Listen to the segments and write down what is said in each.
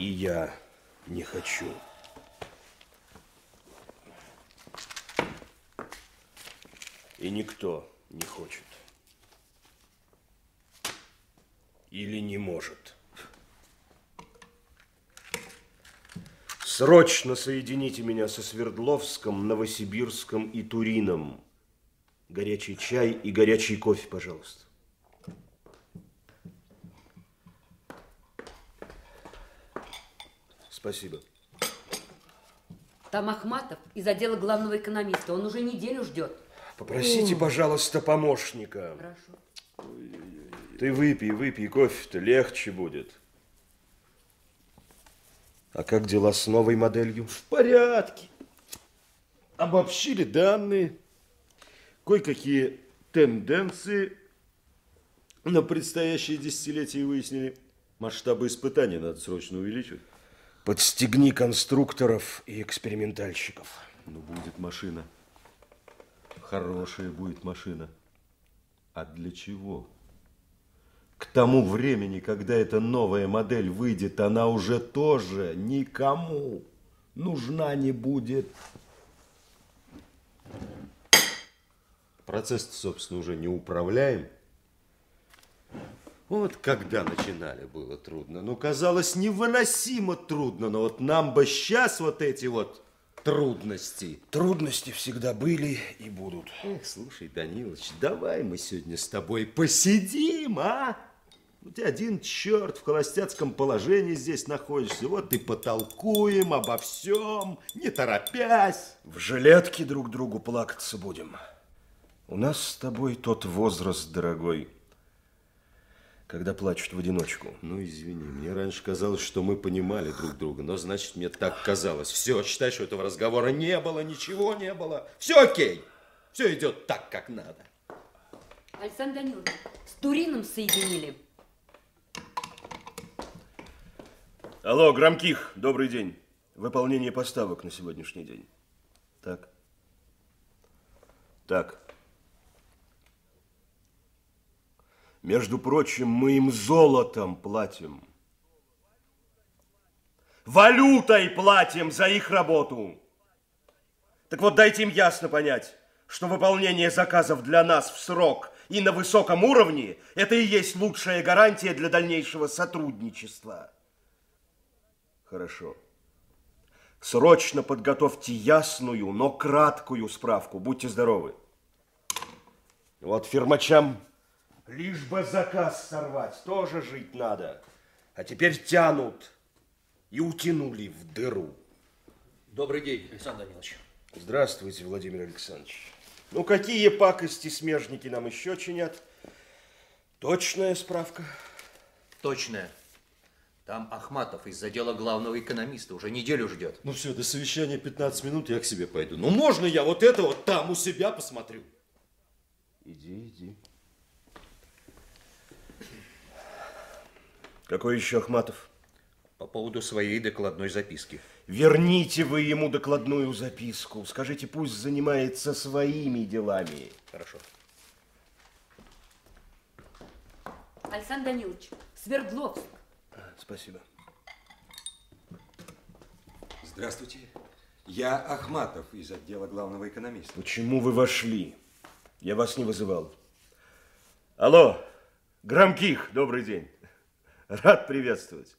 И я не хочу. И никто не хочет. Или не может. Срочно соедините меня со Свердловском, Новосибирском и Турином. Горячий чай и горячий кофе, пожалуйста. Спасибо. Там Ахматов из отдела главного экономиста. Он уже неделю ждет. Попросите, пожалуйста, помощника. Хорошо. Ты выпей, выпей, кофе-то легче будет. А как дела с новой моделью? В порядке. Обобщили данные. Кое-какие тенденции на предстоящее десятилетие выяснили. Масштабы испытаний надо срочно увеличивать. Подстегни конструкторов и экспериментальщиков. Ну, будет машина. Хорошая будет машина. А для чего? К тому времени, когда эта новая модель выйдет, она уже тоже никому нужна не будет. Процесс, собственно, уже не управляем. Вот когда начинали, было трудно. Ну, казалось, невыносимо трудно. Но вот нам бы сейчас вот эти вот трудности. Трудности всегда были и будут. Эх, слушай, Данилович, давай мы сегодня с тобой посидим, а? У тебя один черт в холостяцком положении здесь находишься. Вот и потолкуем обо всем, не торопясь. В жилетке друг другу плакаться будем. У нас с тобой тот возраст, дорогой, когда плачут в одиночку. Ну, извини, мне раньше казалось, что мы понимали друг друга, но значит, мне так казалось. Все, считай, что этого разговора не было, ничего не было. Все окей, все идет так, как надо. Александр Данилович, с Турином соединили. Алло, Громких, добрый день. Выполнение поставок на сегодняшний день. Так. Так. Между прочим, мы им золотом платим. Валютой платим за их работу. Так вот, дайте им ясно понять, что выполнение заказов для нас в срок и на высоком уровне – это и есть лучшая гарантия для дальнейшего сотрудничества. Хорошо. Срочно подготовьте ясную, но краткую справку. Будьте здоровы. Вот фирмачам лишь бы заказ сорвать, тоже жить надо. А теперь тянут и утянули в дыру. Добрый день, Александр Данилович. Здравствуйте, Владимир Александрович. Ну, какие пакости смежники нам еще чинят? Точная справка? Точная. Там Ахматов из отдела главного экономиста уже неделю ждет. Ну все, до совещания 15 минут, я к себе пойду. Ну можно я вот это вот там у себя посмотрю? Иди, иди. Какой еще Ахматов? По поводу своей докладной записки. Верните вы ему докладную записку. Скажите, пусть занимается своими делами. Хорошо. Александр Данилович, Свердловск. Спасибо. Здравствуйте. Я Ахматов из отдела главного экономиста. Почему вы вошли? Я вас не вызывал. Алло, Громких, добрый день. Рад приветствовать.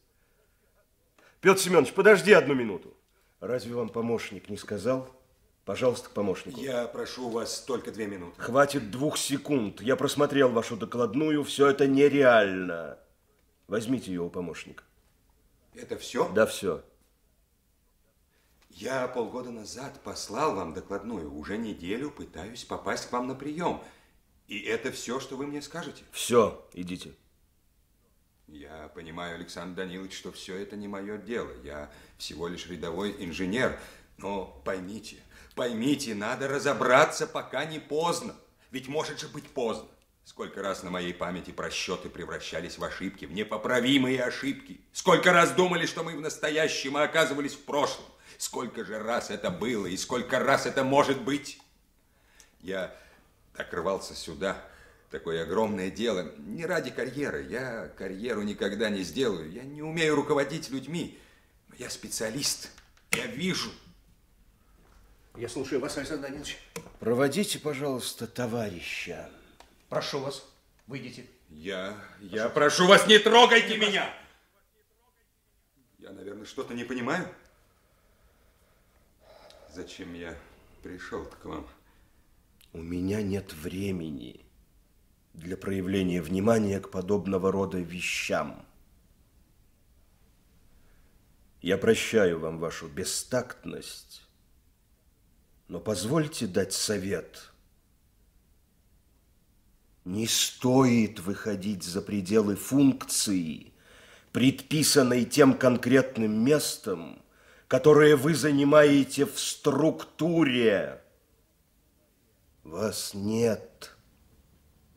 Петр Семенович, подожди одну минуту. Разве вам помощник не сказал? Пожалуйста, к помощнику. Я прошу вас только две минуты. Хватит двух секунд. Я просмотрел вашу докладную. Все это нереально. Возьмите ее у помощника. Это все? Да, все. Я полгода назад послал вам докладную. Уже неделю пытаюсь попасть к вам на прием. И это все, что вы мне скажете? Все, идите. Я понимаю, Александр Данилович, что все это не мое дело. Я всего лишь рядовой инженер. Но поймите, поймите, надо разобраться, пока не поздно. Ведь может же быть поздно. Сколько раз на моей памяти просчеты превращались в ошибки, в непоправимые ошибки. Сколько раз думали, что мы в настоящем, а оказывались в прошлом. Сколько же раз это было и сколько раз это может быть. Я так рвался сюда, такое огромное дело. Не ради карьеры. Я карьеру никогда не сделаю. Я не умею руководить людьми. Я специалист. Я вижу. Я слушаю вас, Александр Данилович. Проводите, пожалуйста, товарища. Прошу вас, выйдите. Я, я прошу вас, не трогайте меня! Я, наверное, что-то не понимаю. Зачем я пришел к вам? У меня нет времени для проявления внимания к подобного рода вещам. Я прощаю вам вашу бестактность, но позвольте дать совет. Не стоит выходить за пределы функции, предписанной тем конкретным местом, которое вы занимаете в структуре. Вас нет.